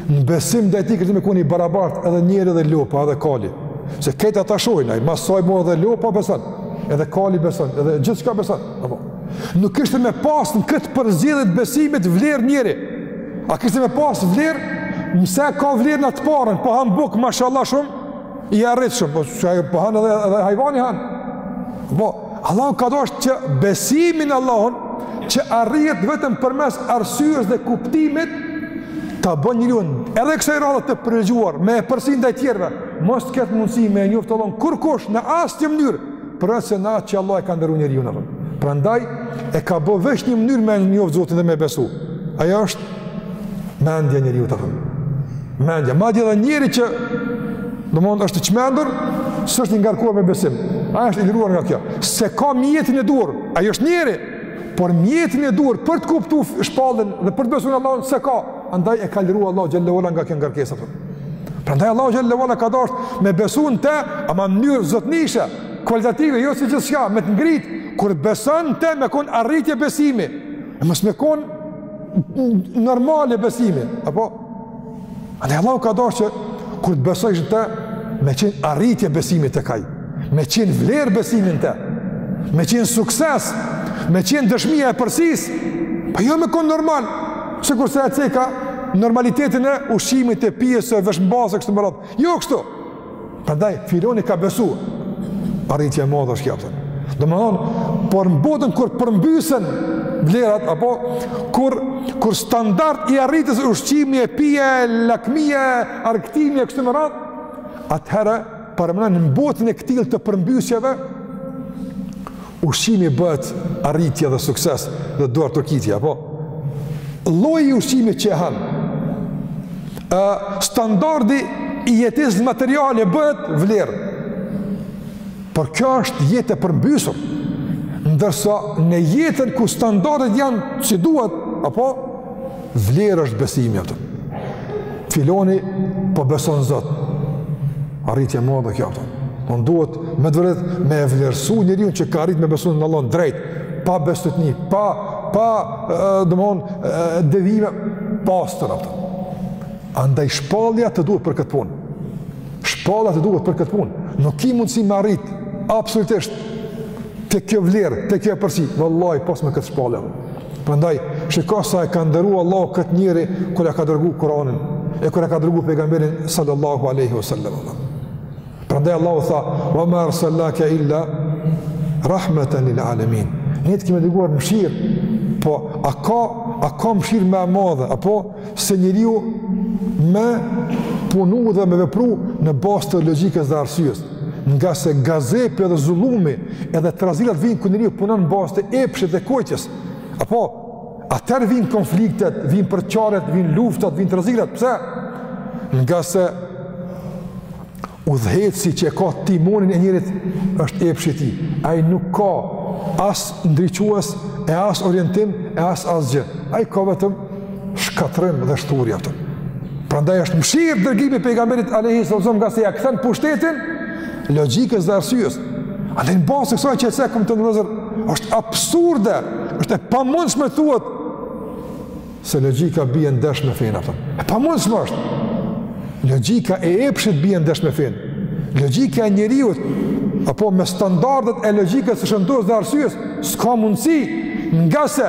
Speaker 1: në besim ndaj tij kishte me kon i barabartë edhe njeri edhe lopa edhe kali. Se krejt ta shohin, ajë, masaj mua edhe lopa beson, edhe kali beson, edhe gjithçka beson. Apo. Nuk kishte me pas në këtë përzgjedhje të besimit vlerë njeri. A kishte me pas vlerë, më s'ka vlerë në të parën, po hanë bukë, mashallah shumë, i arritshëm, po, po hanë edhe, edhe hajvani hanë. Po, Allahu ka dasht që besimi në Allahun që arrihet vetëm përmes arsyes dhe kuptimit ta bën njeriun. Edhe kësaj radhe të privilegjuar me epërsi ndaj tjerëve, mos të ketë mundësi me njoftë Allahun kurkush në asnjë mënyrë, përveç se në atë që Allahu e ka nderu njeriun, a kupton. Prandaj e ka bë veç një mënyrë me njoftë Zotin dhe me besu. Ajo është Mendja e njeriut, a kupton. Mendja. Madje edhe njeri që domethënë është i çmendur, s'është i ngarkuar me besim. Ai është i liruar nga kjo. S'e ka mjetin e duhur. Ai është njeri. Por mjetin e duhur për të kuptu shpalljen dhe për të besu në Allahun, s'e ka. Andaj e ka liruar Allah xhelle ve ala nga kjo ngarkesa. Prandaj Allahu xhelle ve ala ka dashtë me besu në te, ama në mënyrë zotnishe, kualitative, jo si gjithçka, me të ngritë, kur beson në te me kon arritje besimi, e mos me kon normale besimi, apo? andaj Allahu ka dash që kur të besojsh në te, me qenë arritje besimi tek ai, me qenë vlerë besimi në te, me qenë sukses, me qenë dëshmia e përsosjes, po jo me kon normal, sikurse e ceka normalitetin e ushqimit e pijes, e veshmbathjes, e kështu me radhë, jo kështu, Prandaj filani ka besu. Arritje e madhe është kjo. Domethënë, por në botën kur përmbysen vlerat apo kur kur standard i arritjes ushqimi e pija e lakmia e argëtimi e kështu me radhë, atëherë pra në botën e këtillë të përmbysjeve Ushqimi bëhet arritje dhe sukses dhe duartrokitje, apo? Lloji i ushqimi që e han, standardi i jetës materiale bëhet vlerë. Por kjo është jetë e përmbysur, ndërsa në jetën ku standardet janë si duhet, apo? Vlerë është besimi atë. Filani po beson Zot. Arritje e madhe kjo atë. Unë duhet me të vërtetë me e vlerësu njeriun që ka arrit me besu në Allah drejt, pa besëtytni, pa, pa, domethënë, devime, pa së të rapta. Andaj shpallja të duhet për këtë punë. Shpallja të duhet për këtë punë. Nuk ki mundësi me arrit, absolutisht, tek kjo vlerë, tek kjo përsosje, vallahi, pos me këtë shpallje. Prandaj, shiko sa e ka nderu Allahu këtë njeri kur e ka dërgu Kuranin e kur e ka dërgu pejgamberin sallallahu aleyhi wasallam. Prandaj Allahu tha, wa ma arselnake illa rahmeten lil alemin. Ne të kemi dërguar mëshirë, po a ka, a ka mëshirë më të madhe, apo se njeriu me punu dhe me vepru në bazë të logjikës dhe arsyes. Ngase gazepi dhe zullumi edhe trazirat vijnë kur njeriu punon në bazë të epshit dhe kokës. Apo, atëherë vijnë konfliktet, vijnë përçarjet, vijnë luftat, vijnë trazirat. Pse? Ngase udhëheqësi që e ka timonin e njeriut është epshi i tij. Ai nuk ka as ndriçues e as orientim e as asgjë. Ai ka vetëm shkatërrim dhe shthurje ato. Prandaj është mëshirë dërgimi i pejgamberit alayhi sallam ngase ia kthen pushtetin logjikës dhe arsyes. Andaj në bazë kësaj që e cekëm vëllezër, është absurde, është e pamundshme të thuhet, se logjika bie ndesh me fenë, apëton. e pamundshme është. Logjika e epshit bie ndesh me fenë, logjika e njeriut, apo me standardet e logjikës së shëndoshë dhe arsyes, s'ka mundësi, ngase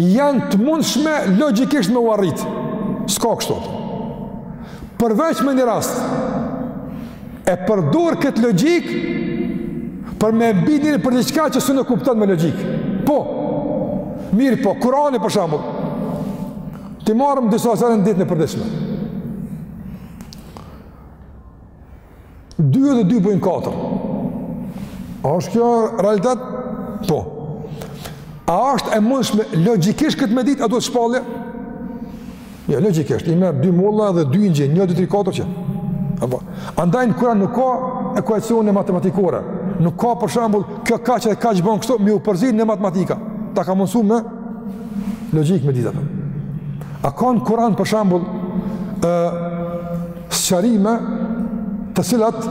Speaker 1: Janë të mundshme logjikisht me u arritë. S'ka kështu. Përveç me një rast, e përdor këtë logjikë për me bindë për diçka që s'e kupton me logjikë. Po, mirëpo, Kurani për shembull, t'i marrim disa sene në ditë të përditshme. 2 dhe 2 bëjnë 4. A është kjo realitet? Po. A është e mundshme logjikisht këtë me ditë, a duhet shpallje? Jo, jo, logjikisht, i merr 2 molla edhe 2 i njeh, 1, 2, 3, 4 që. Apo, andaj n'Kuran nuk ka ekuacione matematikore, nuk ka për shembull, kjo kaq edhe kaq bën kështu, me u përzi në matematika, ta ka mundësu me logjikë me ditë atë. A ka në Kuran për shembull, e, Sqarime të cilat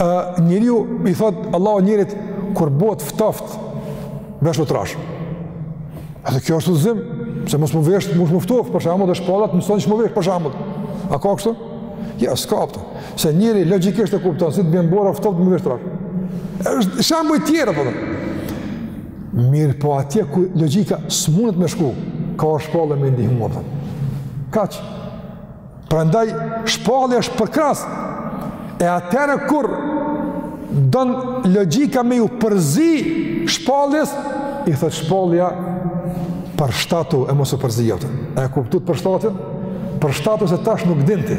Speaker 1: ë njeriu i thot Allahu njeriut kur bëhet ftoft veshu trash. Edhe kjo është udhëzim, se mos me vesh, mos me u ftoft, për shembull, dhe shpallja t'mëson ç'me vesh për shembull. A ka kështu? Jo, s'ka ato. Se njeri logjikisht e kupton se t'bën borë ftoft me vesh trash. Edhe shembuj tjerë apo. Mirëpo atje ku logjika s'mundet me shku, ka shpallje me i ndihmu. Kaq. Prandaj shpallja është përkrahëse. E atëherë kur don logjika me iu përzi shpalljes, i thot shpallja përshtatu e mos u përzi. A e kuptuat përshtatjen? Përshtatu se tash nuk din ti.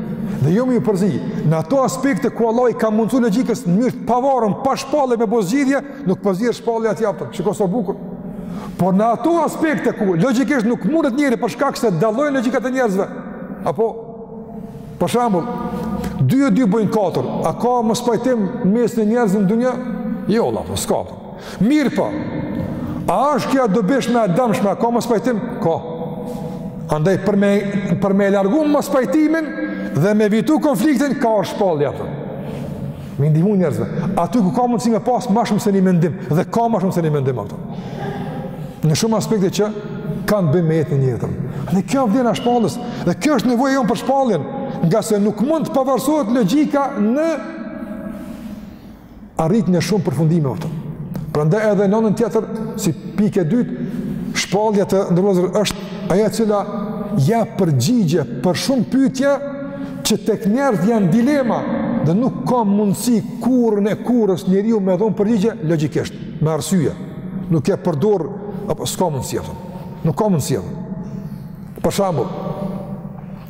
Speaker 1: Dhe jo me iu përzi, në ato aspekte ku Allahu i ka mundësu logjikës në mënyrë të pavarur, pa shpallje me bo zgjidhje, nuk përzihet shpallja aty patjetër, shiko sa bukur. Por në ato aspekte ku logjikisht nuk mundet njeri për shkak se dallojnë logjikat e njerëzve, apo, për shembull, dy e dy bëjnë katër, a ka mospajtim në mesin e njerëzve në dunja? Jo, vallahi, po, s'ka, Mirëpo, a është kjo e dobishme e dëmshme, a ka mospajtim? Ka. Andaj për me për me largu mospajtimin dhe me evitu konfliktin ka ardhë shpallja ato. Me i ndihmu njerëzve. Aty ku ka mundësi me pas ma shumë se një mendim dhe ka ma shumë se një mendim ato. Në shumë aspekte që kanë t'bëjnë me jetën e njeriut. Andaj kjo vlera e shpalljes dhe kjo është nevoja jonë për shpalljen, nga se nuk mund të pavarësohet logjika në arrit në shumë përfundime ato. Prandaj edhe në anën tjetër, si pikë e dytë, shpallja të nderuar vëllezër është ajo e cila jep përgjigje për shumë pyetje që tek njerëzit janë dilema dhe nuk ka mundësi kurrën e kurrës njeriu me dhanë përgjigje logjikisht, me arsye. Nuk e përdor apo s'ka mundësi apo. Nuk ka mundësi. Për shembull,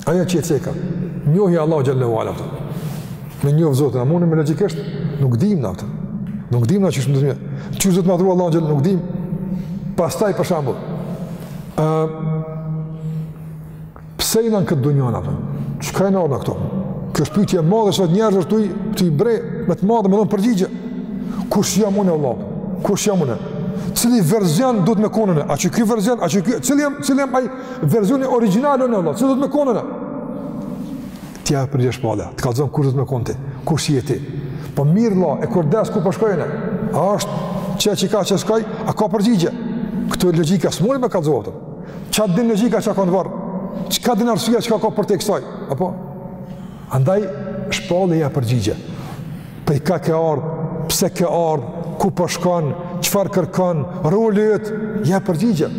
Speaker 1: ajo që e ceka, njohja e Allahut xhelle ve ala. Me njoftë Zotin, a mundë me logjikisht, nuk dim na atë. Nuk dim na qysh me të zhjë. Qysh Zotin me adhuru vlla nuk dim. Pastaj, për shembull, uh, pse jena në këtë dunja na, për? çka jena ardhë në këto? Kjo është pyetje e madhe, që atë njerëzit është tu i bre, me të madhe, me dhënë përgjigje. Kush jam unë, vlla? Kush jam unë? Cili verzion duhet me konë unë? A qiky verzion? A qiky? Cili jam, cili jam ai verzioni origjinal unë, vlla? Cili duhet me konë unë? Të jep përgjigje shpallja, të kallzon kush duhet me konë ti, kush je ti. Po mirë vlla, e kur des, ku po shkoj unë? Po a është qikaq e shkoi, a ka përgjigje? Këtu logjika s'mun me kallzu atë. Çka din logjika çka ka në varr? Çka din arsyja çka ka përtej kësaj? Apo? Andaj, shpallja jep përgjigje. Prej kah ke ardhë, pse ke ardhë, ku po shkon, çfarë kërkon, roli yt, jep përgjigje.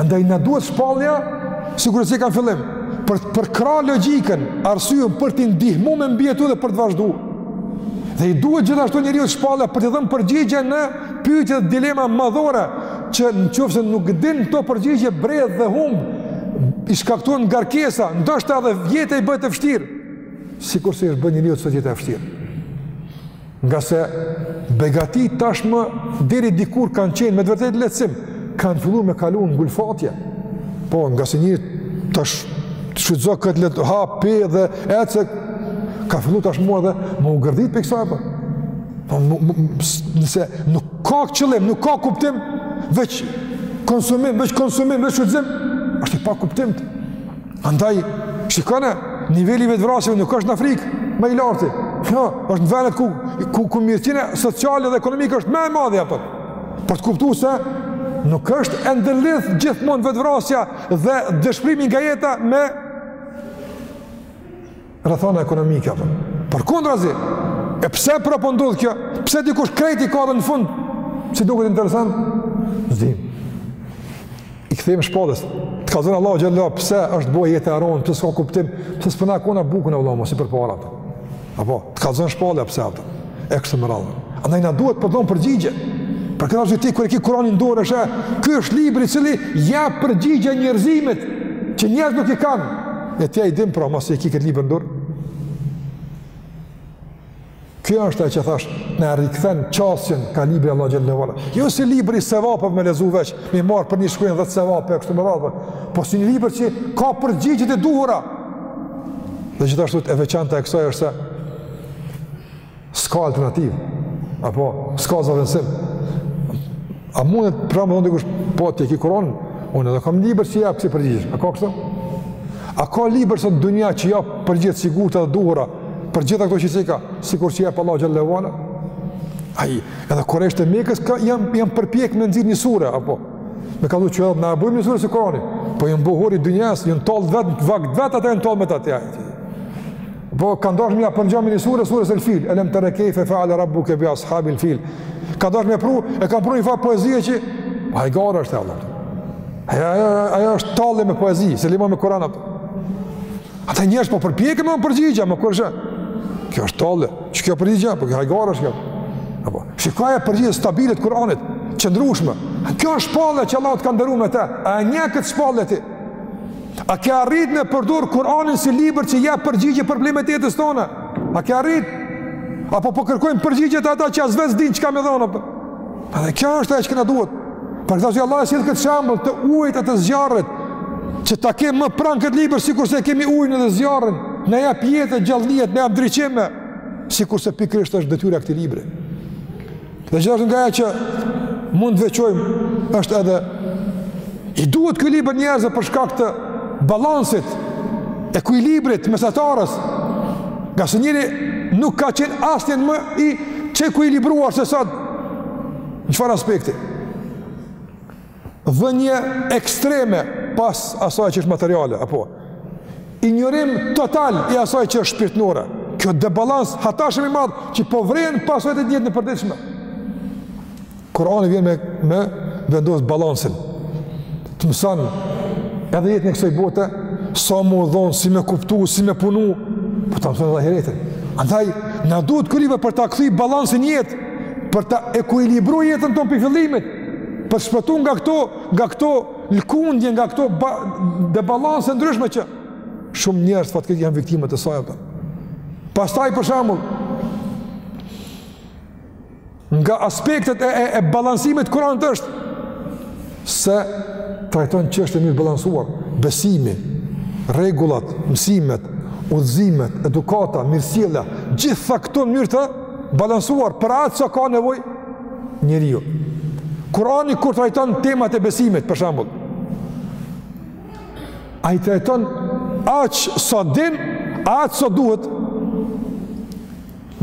Speaker 1: Andaj na duhet shpallja, sikurse thamë në fillim, për të përkrah logjikën, arsyen për t'i ndihmu me mbijetu dhe për të vazhdu. Dhe i duhet gjithashtu njeriut shpallja për t'i dhënë përgjigje në pyetje dhe dilema madhore që në qofë se nuk din këto përgjigje bredh dhe humb, i shkaktohen ngarkesa, ndoshta edhe jeta i bëhet e vështirë. sikurse është bërë njeriut sot jeta e vështirë. Ngase begatitë tashmë deri dikur kanë qenë me të vërtetë lehtësim, kanë fillu me kalu në ngulfatje. Po, ngase njeri tash shfrytëzo këtë jetë, ha, pi dhe ec, ka fillu tashmë edhe me u gërditë prej kësaj apo. Po, po nëse nuk ka qëllim, nuk ka kuptim, veç konsumim, veç konsumim, veç shfrytëzim, është e pakuptimtë. Andaj, shikone, niveli i vetëvrasjeve nuk është në Afrikë, ma i larti. Jo, është në venet ku, ku, ku mirëqenia sociale dhe ekonomike është ma e madhe, apo. Për të kuptu se, nuk është e ndërlidh gjithmonë vetëvrasja dhe dëshpërimi nga jeta me rrethana ekonomike apo. Përkundrazi, e pse pra po ndodh kjo? Pse dikush krejt i ka dhe në fund? S'i duket interesant? S'dim. I kthehemi shpalljes. Të kallzon Allahu xhelle, pse është bërë jeta e rëndë, pse s'ka kuptim, pse s'po na kënaq buka, vlla, mo si përpara. Apo, të kallzon shpallja pse atë? e kështu me radhë. Andaj na duhet për me dhon përgjigje. Për këtë arsye ti kur e ke Kur'anin n'dorë, ky është libri i cili jep përgjigje njerëzimit që njerëzit nuk i kanë. E ti i din pra masi e ke këtë libër n'dorë. Kjo është ajo që thash, na rikthen qasjen ka libri i Allahut xhelle ve ala. Jo si libër sevape me lexu veç, me marr për një shkronjë 10 sevape e kështu me radhë. Po si një libër që ka përgjigjet e duhura. Dhe gjithashtu e veçanta e kësaj është se S'ka alternativë, apo, s'ka zëvendësim. A mundet të pram' edhe ndokush, po, te ky Kuran, unë edhe kam libër që jap kësi përgjigjesh, a ka kështu? A ka libër sot dunjaja që jap përgjigje të sigurta edhe të duhura, për gjitha këto që si ka, sikur që jep Allahu xhele ve ala, ai, edhe kurejshët e Mekës, ka, jan, jan përpjek me nxjerrë një sure, apo, me ka du që edhe me e bojmë një sure si Kurani, po janë bo hori i dynjasë, janë tallë vetë, vakë vetë atë e janë tallë me të atja, Po ka dashur me ia përngja njënës sure, surës El Fil, elem tere kejfe feale rabbuke bi ashabi El Fil. Ka dashur me pru, e ka pru një farë poezie që, a i gara është e Allah. Ajo, ajo, ajo është tallje me poezi, se lema me Kuran atë. Ata njerëz po përpjekin me më përgjigja, më kërëshë. Kjo është tallje, që kjo përgjigja, po kjo gara është kjo. Apo, shikoje përgjigje stabile t'Kuranit, qëndrueshme. Kjo është shpallja që Allahu të ka ndëru me te, a e njeh këtë shpallje ti. A ke arrit me përdor Kur'anin si libër që jep përgjigje për problemet e jetës tonë? A ke arrit? Apo po kërkojmë përgjigje te ata që as vetë s'dinë çka me dhon apo? Edhe kjo është ajo që na duhet. Për këtë Allahu e sjell këtë shembull të ujit e të zjarrit që ta kem më pranë këtë libër sikurse e kemi ujin dhe zjarrin, na jep jetë gjallni e, na jep ndriçim, sikurse pikërisht është detyra e këtij libri. Dhe gjithashtu nga ajo që mund të veçojmë është edhe i duhet ky libër njerëzve për shkak të balansit ekuilibrit mesatarës ngase njeriu nuk ka qenë asnjëherë më i çekuilibruar se sot në çfarë aspekti Dhënie ekstreme pas asaj që është materiale, apo injorim total i asaj që është shpirtërore. Ky debalans hatashëm i madh që po vëren pasojat e tij n'jetën e përditshme. Kurani vjen me, me vendosë balansin. Të mëson edhe jetën e kësaj bote, sa me u dhonë, si me kuptu, si me punu, po ta mëson dhe ahiretin. Andaj, na duhet kryekëput për ta kthy balansin n'jetë, për ta ekuilibru jetën tonë pi fillimit, Për t'shpëtu nga këto, nga këto lëkundje, nga këto ba, debalanse t'ndryshme që shumë njerëz fatkeq janë viktimat e saj. Pastaj për shembull, nga aspektet e, e, e balansimit t'Kuranit është, se trajton çështjet n'mënyrë t'balansuar, besimi, rregullat, mësimet, udhëzimet, edukata, mirësjellja, gjitha këto në mënyrë të, balansuar për aq sa ka nevojë njeriu. Kurani kur trajton temat e besimit, për shembull, a i trajton aq sa din, aq sa duhet?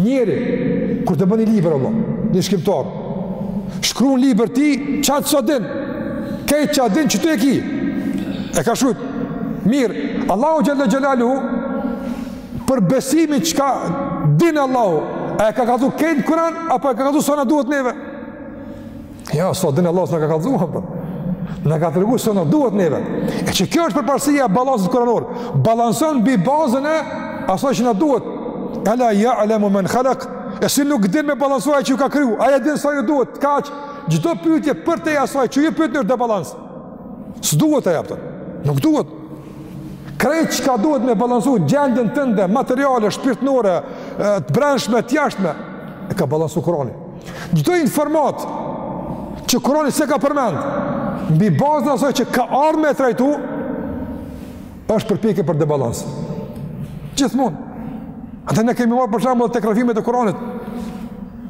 Speaker 1: Njeri kur t'bën një libër Allah, një shkrimtar. Shkruan libër ti ç'aq sa din. Krejt çka din qitu e ki. E ka shkruar. Mirë, Allahu xhalla xhelalu për besimin çka din Allahu, a e ka kallzu krejt në Kur'an apo e ka kallzu sa na duhet neve? Ja, sa din Allahu s'na ka kallzu apo. Na ka tregu sa na duhet neve. E që kjo është përparësia e balansit kuranor. Balanson mbi bazën e asaj që na duhet. Ala ya'lamu man khalaq. E si nuk din me balansu ai që ju ka kriju, ai e din sa ju duhet, kaq, çdo pyetje përtej asaj, që ju pyetni është debalans, s'duhet, a e kupton, nuk duhet, Krejt çka duhet me balansu gjendjen tënde materiale, shpirtënore, të brendshme, të jashtme, e ka balansu Kurani. Çdo informatë që Kurani s'e ka përmend, mbi bazën e asaj që ka ardhur me trajtu, është përpjekje për debalans. Gjithmonë. Andaj ne kemi marrë për shembull tek rrëfimet e Kuranit.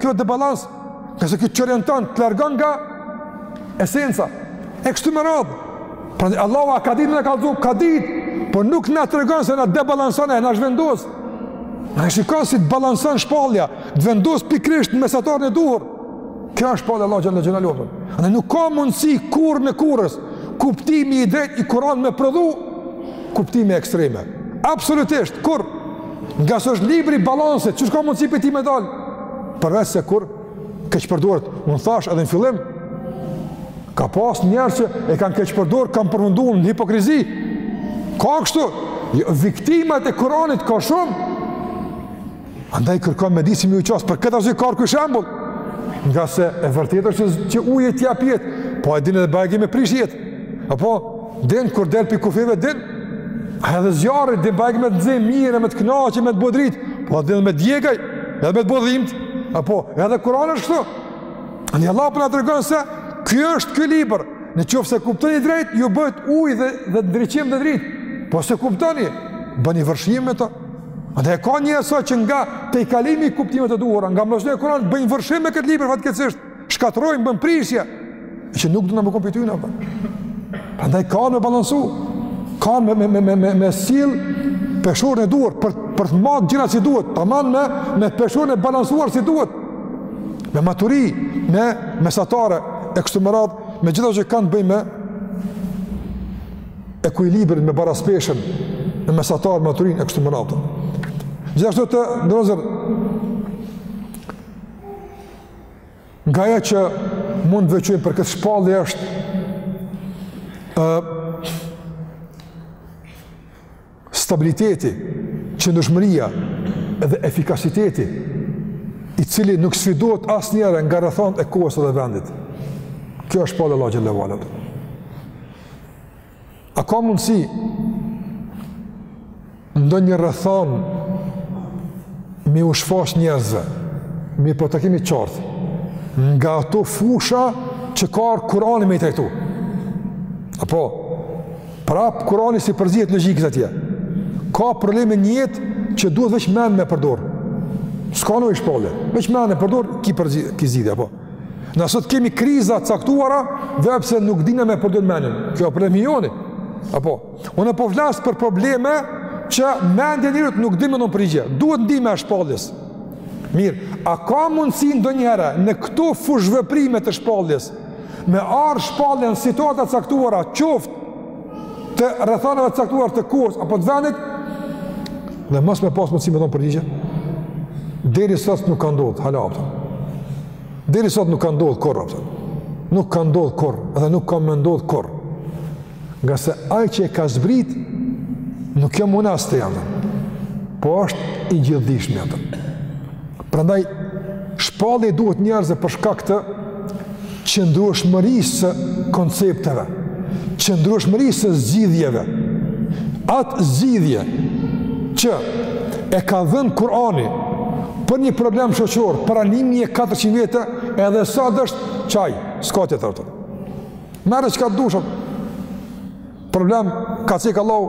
Speaker 1: kjo debalans, ngase kjo çorienton, të largon nga esenca, e kështu më radhë, prandaj Allahu a ka ditë me na kallzu, ka ditë, por nuk na tregon se na debalanson e na zhvendos, e shikon si të balanson shpallja, të vendos pikërisht në mesataren e duhur, kjo është shpallja e Allahut xhele xhelaluhu, andaj nuk ka mundësi kurrën e kurrës, kuptimi i drejtë i Kuranit me prodhu kuptime ekstreme, absolutisht, kurrë, Ngase është libri i balansit, qysh ka mundësi prej tij me dalë? Përveç se kur keqpërdoret, unë thashë edhe në fillim, ka pas njerëz që e kanë keqpërdor, kanë përfundu në hipokrizi. Ka kështu, jo, viktima të Kuranit ka shumë, andaj kërkon me dit si me iu qas, për këtë arsye ka ardh ky shembull. Ngase e vërtetë është që, që uji të jep jetë, po e din edhe bajagi me prish jetë. Apo, Din kur del prej kufijve, din, a edhe zjarri, din bajagi me të nxe mirë, me të knaq, me të bo dritë, po edhe din me djeg ai, edhe me të bo dhimt, apo, edhe Kurani është kështu. Andaj Allahu po na tregon se ky është ky libër, në qoftë se e kuptoni drejt, ju bëhet ujë dhe, dhe ndriçim dhe dritë, po s'e kuptoni, bëni vërshim me të. A edhe ka njerëz që nga tejkalimi i kuptimeve të duhura, nga mesazhet e Kuranit, bëjnë vërshim me këtë libër, fatkeqësisht. shkatrrojnë, bëjnë prishje, që nuk do na më kompitojnë apo. Prandaj ka me balansu, ka me me me me me sill peshorën e duhur për për të mat gjërat si duhet, tamam me me peshorën e balansuar si duhet. Me maturi, me mesatare e kështu me radhë, me gjithë ato që kanë të bëjnë me ekuilibrin me baraspeshën me mesataren, maturinë e kështu me radhë. Gjithashtu të nderuar Nga ajo që mund të veçojmë për këtë shpallje është ë stabiliteti, qëndrueshmëria dhe efikasiteti i cili nuk sfidohet asnjëherë nga rrethanat e kohës dhe vendit. Kjo është shpallja e Allahut xhele xhelaluhu A ka mundësi ndonjë rrethanë me iu shfaq njerëzve, mi po ta kemi qartë, nga ato fusha që ka ardh Kurani me i trajtu. Apo, prapë Kurani s'i përzihet logjikës atje. Ka probleme n'jetë që duhet veç mend me përdorë. S'ka nevojë shpallje, veç mend me përdorë, ki, përzi, ki zgjidhje, apo. Na sot kemi kriza të caktuara veç pse nuk dina me përdor mendjen. Kjo është problem i joni. Apo, unë po flas për probleme që mendja e njeriut nuk din me dhon përgjigje. Duhet ndihma e shpalljes. Mirë, a ka mundësi ndonjëherë në këto fushëveprime të shpalljes me ardh shpallja n'situata të caktuara, qoftë të rrethanave të caktuara të kohës apo të vendit dhe mos me pas mundësi me dhënë përgjigje deri sot nuk ka ndodhur hala apo deri sot nuk ka ndodhur kurrë apo nuk ka ndodhur kurrë dhe nuk ka me ndodh kurrë ngase ai që e ka zbrit nuk jam unë as ti po është i gjithdijshëm atë prandaj shpallja u duhet njerëzve për shkak të qëndrueshmërisë së koncepteve, qëndrueshmërisë së zgjidhjeve. Atë zgjidhje që e ka dhënë Kurani për një problem shoqëror para 1400 vjetë, edhe sot është qaj, s'ka tjetër. Merre çka të dush problem, ka cek Allahu,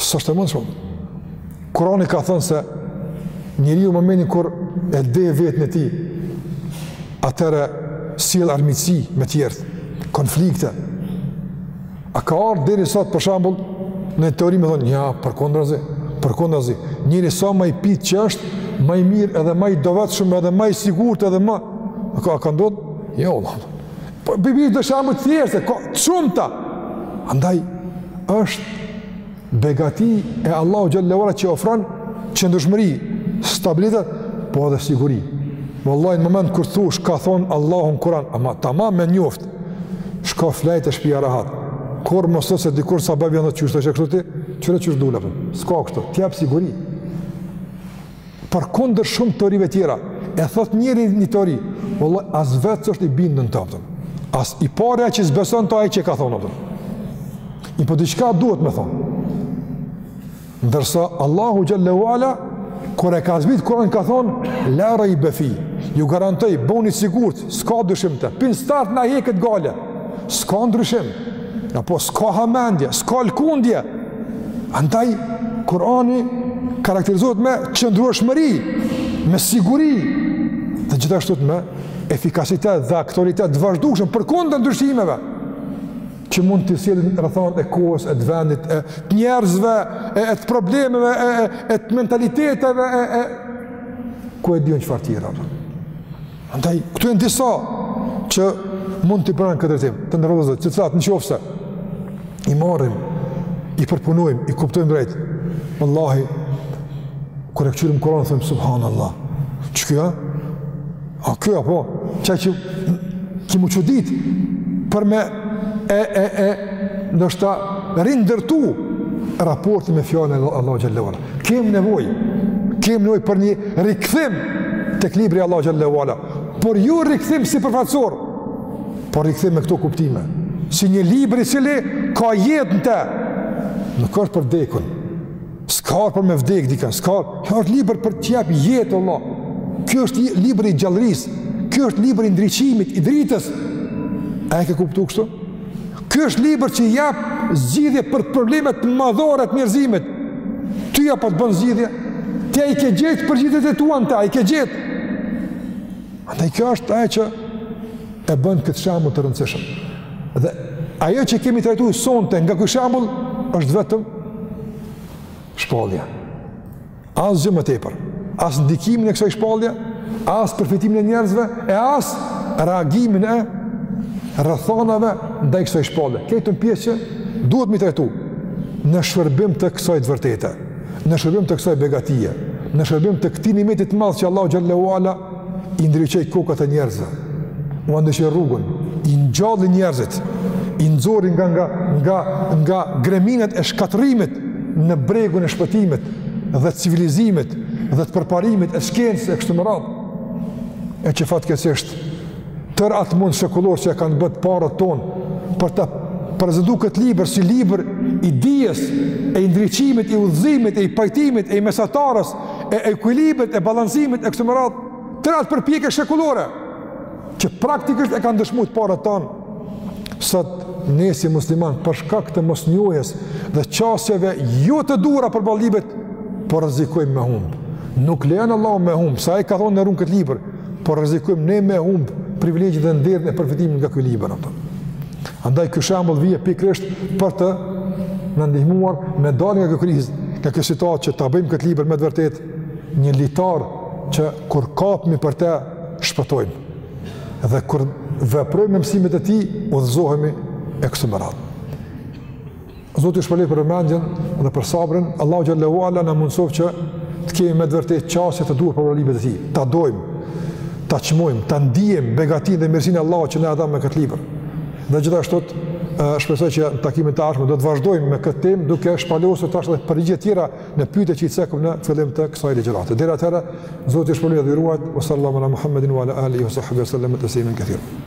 Speaker 1: S'është e mundshme. Kurani ka thënë se njeriu momentin kur e deh veten e tij, atëherë sjell armiqësi me tjerët, konflikte. A ka ardhë deri sot për shembull, një teori me thonë, ja, përkundrazi, përkundrazi, njeriu sa ma i pitë që është, ma i mirë edhe ma i devotshëm, edhe ma i sigurt edhe ma, a ka, ka ndodhë? Ja, jo, Allah, Po bi do shembuj të thjeshtë, ka t'shumta. Andaj është begati e Allahu xhelle ue ala që ofron qëndrueshmëri, stabilitet, po edhe siguri. Wallahi në moment kur thush ka thon Allahu në Kur'an, ama tamam me njoft. Shko flej te shtëpia rahat. Kurrë mos thuj se dikush sabah vjen thot s'është kështu ti, çfarë çështë dul, a po? S'ka kështu. Të jap siguri. përkundër shumë teorive tjera, e thot njëri një teori, vallah, as vetë s'është i bindun në të, a kupton. As i pari që s'beson është ai që e ka thonë, a kupton. E po diçka duhet me thonë. Ndërsa Allahu xhelle ue ala, kur e ka zbritë Kuranin, ka thonë, la rejbe fih, ju garantoj, boni sigurt, s'ka dyshim n'të, prej n'start na e hjek këtë gajle, s'ka ndryshim, apo s'ka hamendje, s'ka lkundje, Andaj, Kurani karakterizohet me qëndrueshmëri, me siguri, dhe gjithashtu me efikasitet dhe aktualitet të vazhdushëm përkundër ndryshimeve, që mund t'i sjellin rrethanat e kohës, e të vendit, e të njerëzve, e, e të problemeve, e, e, e të mentaliteteve, e, e, ku e di unë çfarë tjera. Andaj, këtu janë disa që mund të bëhen në këtë drejtim, të nderuar vëllezër, që të cilat në qoftë se, i marrim, i përpunojmë, i kuptojmë drejt, vallahi, kur e kqyrim Kuranin, themi, subhanallah, çka kjo, a kjo, apo, që që, kemi me ditë, për me, e, e, e, ndoshta, rindërtu raportin me fjalën e Allahut xhel-le ue ala. Kemi nevojë, kemi nevojë për një rikthim tek libri i Allahut xhel-le ue ala, por jo rikthim sipërfaqësor, por rikthim me këto kuptime, si një libër i cili ka jetë në te, nuk është për t'vdekun, s'ka ardhë për me vdek dikend, s'ka është, ky është libër për t'jep jetë, vallah, ky është libër i gjallërisë, ky është libër i ndriçimit, i dritës, e ke kuptu kështu? Ky është libër që jep zgjidhje për problemet madhore të njerëzimit. Ty a po të bën zgjidhje? Ti a i ke gjetë përgjigjet e tua në ta, a i ke gjetë. Andaj kjo është ajo që e bën këtë shembull të rëndësishëm. Dhe ajo që kemi trajtu sonte nga ky shembull është vetëm shpallja. Asgjë më tepër. As ndikimin e kësaj shpallje, as përfitimin e njerëzve e as reagimin e rrethanave ndaj kësaj shpallje. Këtë pjesë duhet me e trajtu në shërbim të kësaj të vërtete, në shërbim të kësaj begatie, në shërbim të këtij nimetit të madh që Allahu xhel-le ue ala i ndriçoi kokat e njerëzve, ua ndriçoi rrugën, i ngjalli njerëzit, i nxori nga nga nga nga greminat e shkatërrimit në bregun e shpëtimit dhe të civilizimit dhe të përparimit e shkencës e kështu me radhë. E që fatkeqësisht tërë atë mund shekullor që e kanë bë të parët tanë për ta prezentu këtë libër si libër i dijes e i ndriçimit, i udhëzimit, e i pajtimit, e i mesatares, e ekuilibrit, e balancimit, e kështu me radhë, tërë atë përpjekje shekullore, që praktikisht e kanë dëshmu të parët tanë, sot ne si muslimanë, për shkak të mosnjohjes dhe qasjeve jo të duhura përballë librit, po rrezikojmë me humb. Nuk lejon Allahu me humb, se ai ka thonë ne e rujmë këtë libër, po rrezikojmë ne me humb privilegjet dhe nderin e përfitimit nga ky libër apo. Andaj ky shembull vjen pikërisht për të na ndihmuar me dalë nga kjo krizë, nga kjo situatë që ta bëjmë këtë libër me të vërtetë një litar që kur kapemi për te shpëtojmë. Dhe kur veprojmë me mësimet e tij, udhëzohemi e kështu me radhë. Zoti ju shpërbleftë për vëmendjen dhe për sabrin. Allahu xhelle ue ala na mundësoftë që të kemi me të vërtetë qasje të duhur për librin e tij. Ta dojmë, ta çmojmë, ta ndiejmë begatinë dhe mirësinë e Allahut që na dha me këtë libër. Dhe gjithashtu shpresoj që në takimin e ardhshëm do të vazhdojmë me këtë temë duke shpalosur tash edhe përgjigje tjera në pyetjet që i cekum në fillim të kësaj ligjërate. Deri atëherë, Zoti ju shpërbleftë dhe ju ruajtë. Sallallahu ala Muhammedin wa ala alihi wa sahbihi wa sallam tasliman kathira.